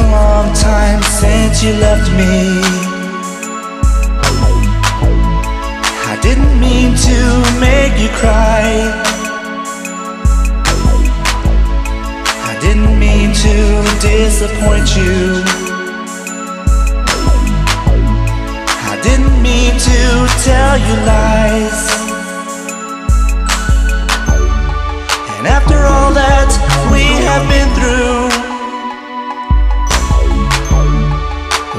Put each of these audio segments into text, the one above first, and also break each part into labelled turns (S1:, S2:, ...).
S1: long time since you left me. I didn't mean to make you cry. I didn't mean to disappoint you. I didn't mean to tell you lies. And after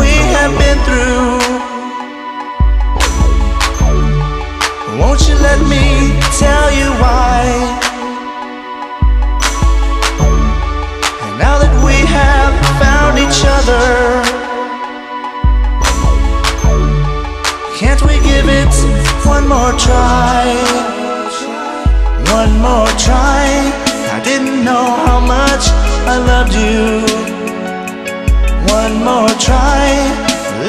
S1: We have been through, won't you let me tell you why? And now that we have found each other, can't we give it one more try? One more try. I didn't know how much I loved you.